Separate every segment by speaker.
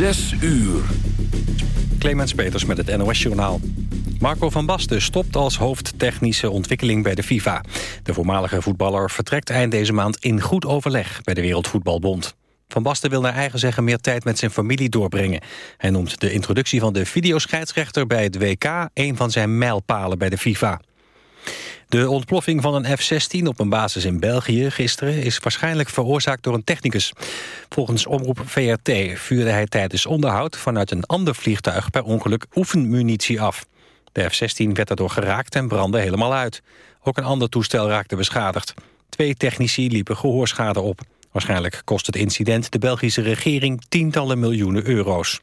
Speaker 1: Zes uur.
Speaker 2: Clemens Peters met het NOS-journaal. Marco van Basten stopt als hoofdtechnische ontwikkeling bij de FIFA. De voormalige voetballer vertrekt eind deze maand in goed overleg bij de Wereldvoetbalbond. Van Basten wil naar eigen zeggen meer tijd met zijn familie doorbrengen. Hij noemt de introductie van de videoscheidsrechter bij het WK... een van zijn mijlpalen bij de FIFA. De ontploffing van een F-16 op een basis in België gisteren... is waarschijnlijk veroorzaakt door een technicus. Volgens omroep VRT vuurde hij tijdens onderhoud... vanuit een ander vliegtuig per ongeluk oefenmunitie af. De F-16 werd daardoor geraakt en brandde helemaal uit. Ook een ander toestel raakte beschadigd. Twee technici liepen gehoorschade op. Waarschijnlijk kost het incident de Belgische regering tientallen miljoenen euro's.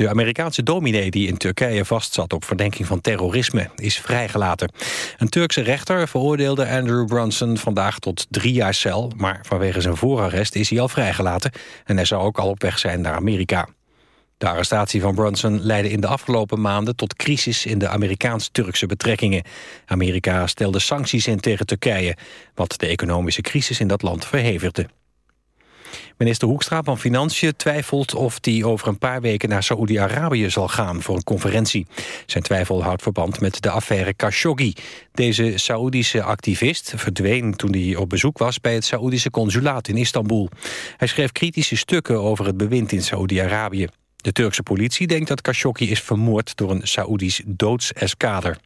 Speaker 2: De Amerikaanse dominee die in Turkije vastzat op verdenking van terrorisme is vrijgelaten. Een Turkse rechter veroordeelde Andrew Brunson vandaag tot drie jaar cel, maar vanwege zijn voorarrest is hij al vrijgelaten en hij zou ook al op weg zijn naar Amerika. De arrestatie van Brunson leidde in de afgelopen maanden tot crisis in de Amerikaans-Turkse betrekkingen. Amerika stelde sancties in tegen Turkije, wat de economische crisis in dat land verhevigde. Minister Hoekstra van Financiën twijfelt of hij over een paar weken naar Saoedi-Arabië zal gaan voor een conferentie. Zijn twijfel houdt verband met de affaire Khashoggi. Deze Saoedische activist verdween toen hij op bezoek was bij het Saoedische consulaat in Istanbul. Hij schreef kritische stukken over het bewind in Saoedi-Arabië. De Turkse politie denkt dat Khashoggi is vermoord door een Saoedisch doodseskader.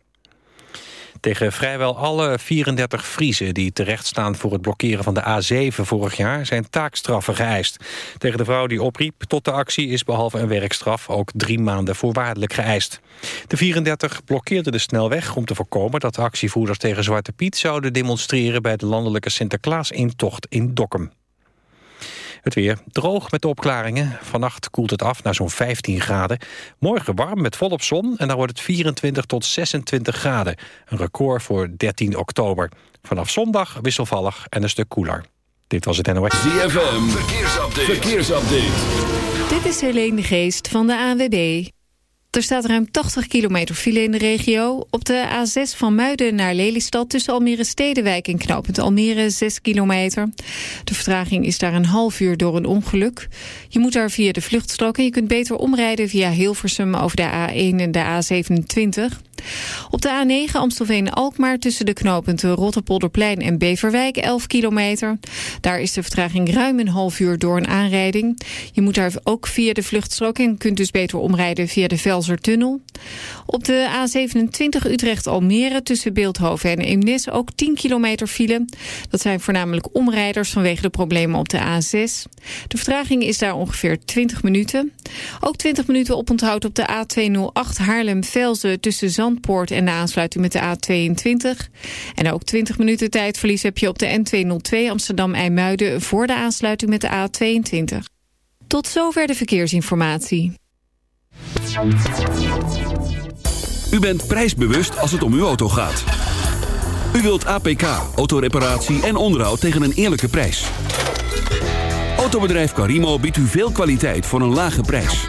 Speaker 2: Tegen vrijwel alle 34 Friezen die terechtstaan voor het blokkeren van de A7 vorig jaar zijn taakstraffen geëist. Tegen de vrouw die opriep tot de actie is behalve een werkstraf ook drie maanden voorwaardelijk geëist. De 34 blokkeerden de snelweg om te voorkomen dat actievoerders tegen Zwarte Piet zouden demonstreren bij de landelijke Sinterklaas-intocht in Dokkum. Het weer droog met de opklaringen. Vannacht koelt het af naar zo'n 15 graden. Morgen warm met volop zon en dan wordt het 24 tot 26 graden. Een record voor 13 oktober. Vanaf zondag wisselvallig en een stuk koeler. Dit was het NOS.
Speaker 1: ZFM, verkeersupdate. verkeersupdate.
Speaker 3: Dit is Helene de Geest van de ANWB. Er staat ruim 80 kilometer file in de regio. Op de A6 van Muiden naar Lelystad tussen Almere Stedenwijk en knooppunt Almere 6 kilometer. De vertraging is daar een half uur door een ongeluk. Je moet daar via de vluchtstrook en je kunt beter omrijden via Hilversum over de A1 en de A27. Op de A9 Amstelveen-Alkmaar tussen de knooppunten Rotterpolderplein en Beverwijk 11 kilometer. Daar is de vertraging ruim een half uur door een aanrijding. Je moet daar ook via de vluchtstrook en kunt dus beter omrijden via de Velsertunnel. Op de A27 Utrecht-Almere tussen Beeldhoven en Eemnes ook 10 kilometer file. Dat zijn voornamelijk omrijders vanwege de problemen op de A6. De vertraging is daar ongeveer 20 minuten. Ook 20 minuten oponthoud op de A208 Haarlem-Velzen tussen Zandpoort en de aansluiting met de A22. En ook 20 minuten tijdverlies heb je op de N202 Amsterdam-Eimmuiden voor de aansluiting met de A22. Tot zover de verkeersinformatie.
Speaker 1: U bent prijsbewust als het om uw auto gaat. U wilt APK, autoreparatie en onderhoud tegen een eerlijke prijs. Autobedrijf Carimo biedt u veel kwaliteit voor een lage prijs.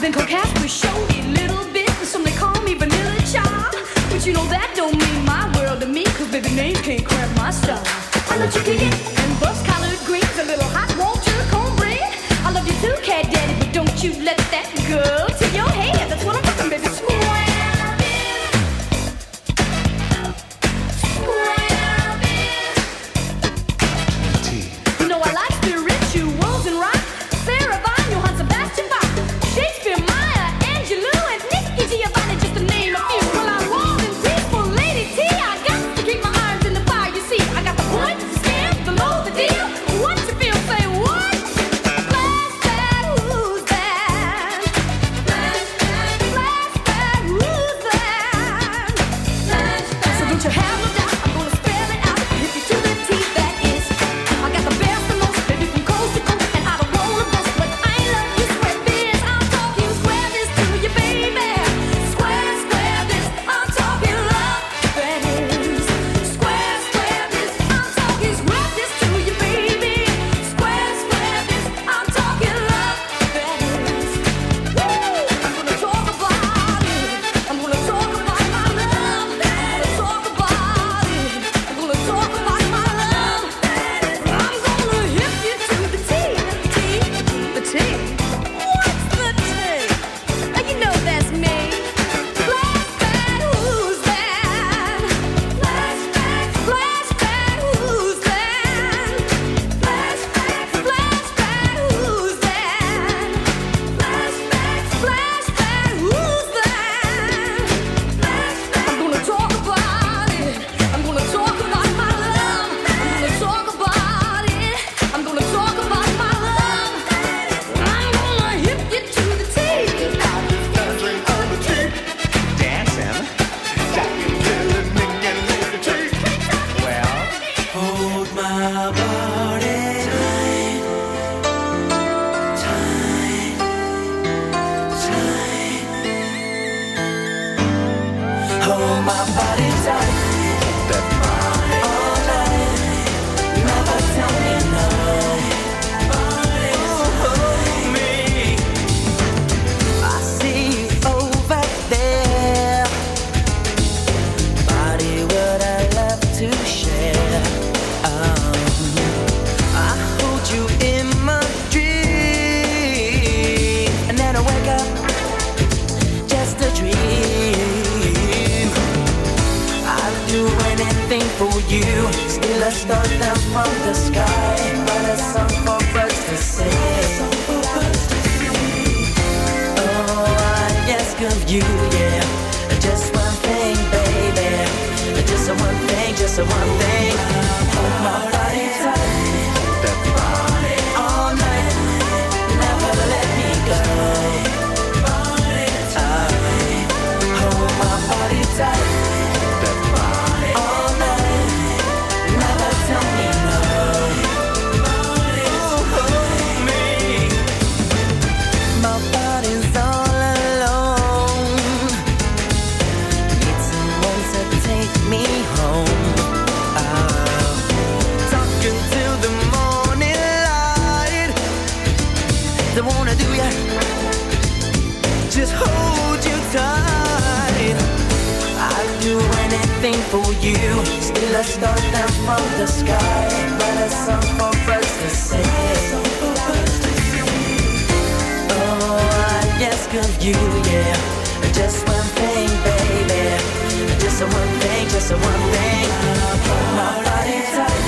Speaker 4: Then Casper showed me
Speaker 5: little bit, and some they call me Vanilla Child. But you know that don't mean my world to me, cause baby name can't crack my style. I love you, kick it and bus colored greens, a little hot water cornbread. I love you too, Cat Daddy, but don't you let that go. Just
Speaker 6: hold you tight. I'd do anything for you. Still a down from the sky, but for to. Oh, I ask of you, yeah. Just one thing, baby. Just one thing, just one thing. My body tight.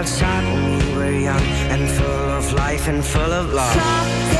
Speaker 7: outside when we were young and full of life and full of love.
Speaker 8: Some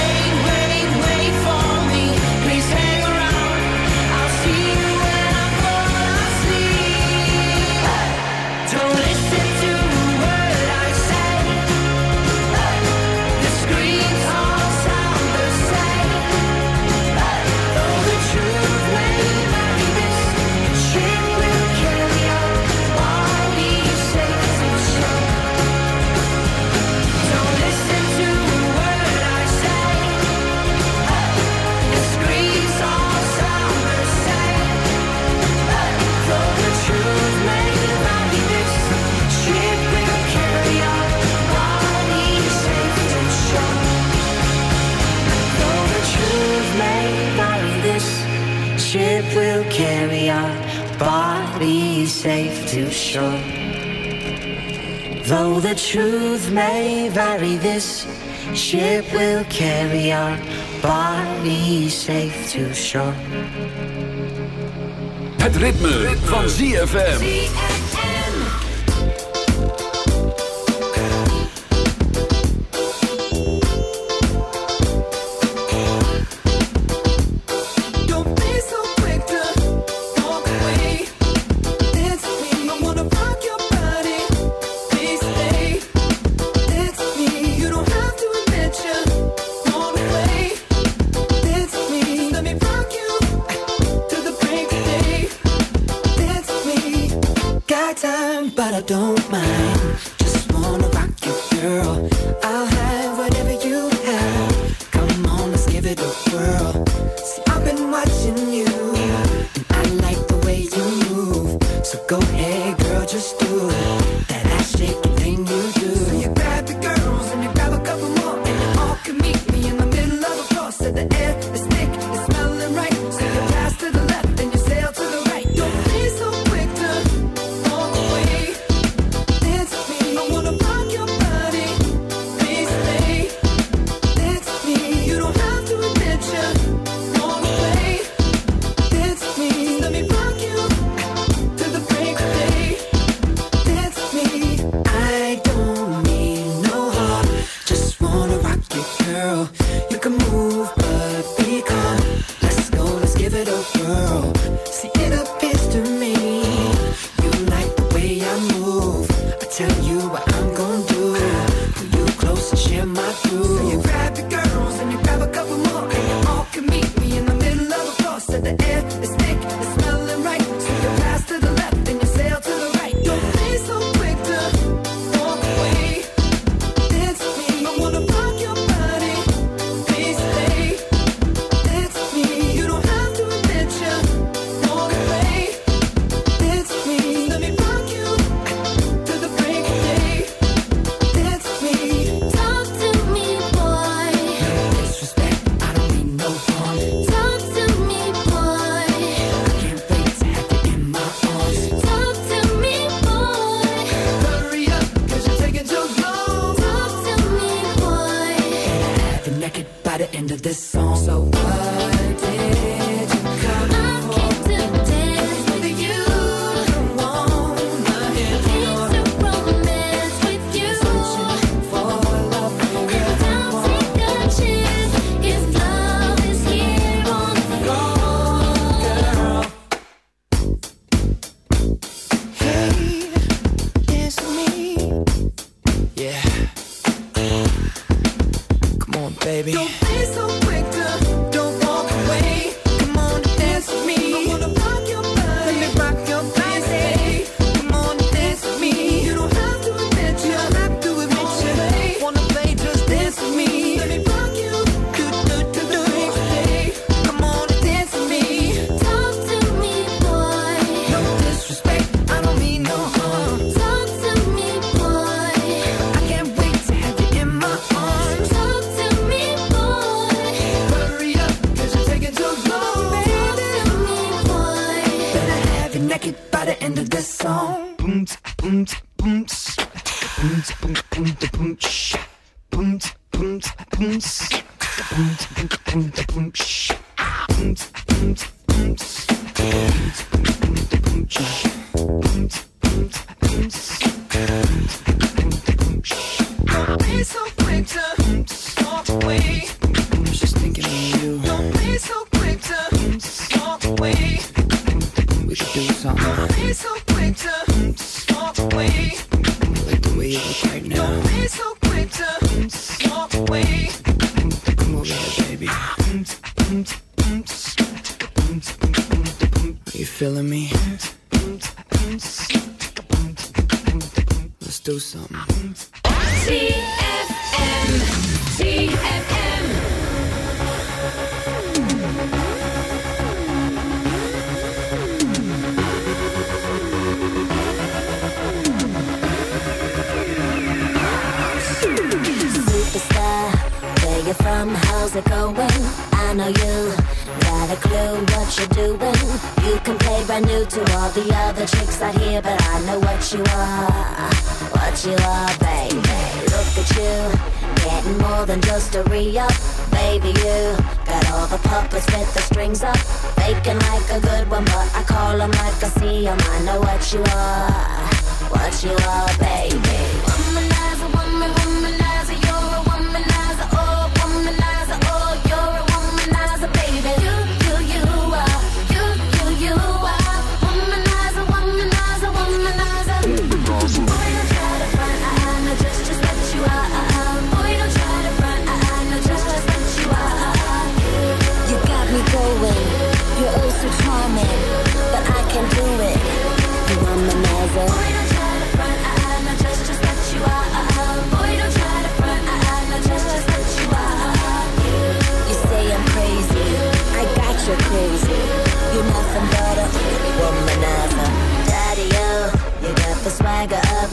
Speaker 6: body safe to shore. Though the truth may vary, this ship will carry our body safe to shore.
Speaker 1: Het ritme, ritme. van ZFM.
Speaker 9: don't make a move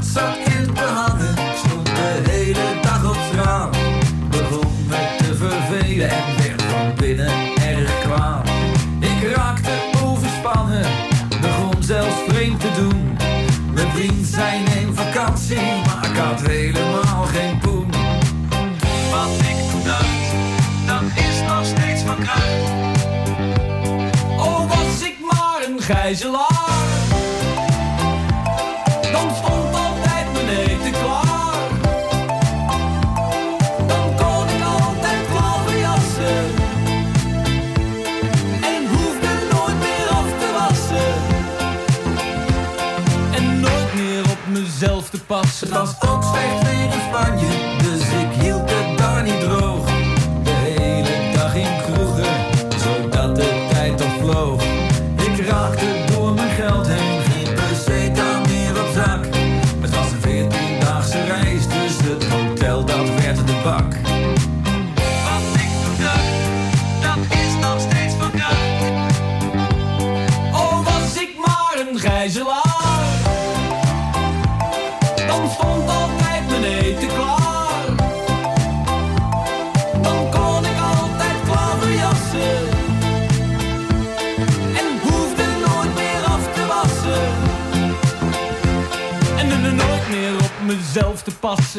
Speaker 10: answer.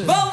Speaker 10: But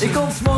Speaker 11: Ik
Speaker 8: ontsmoor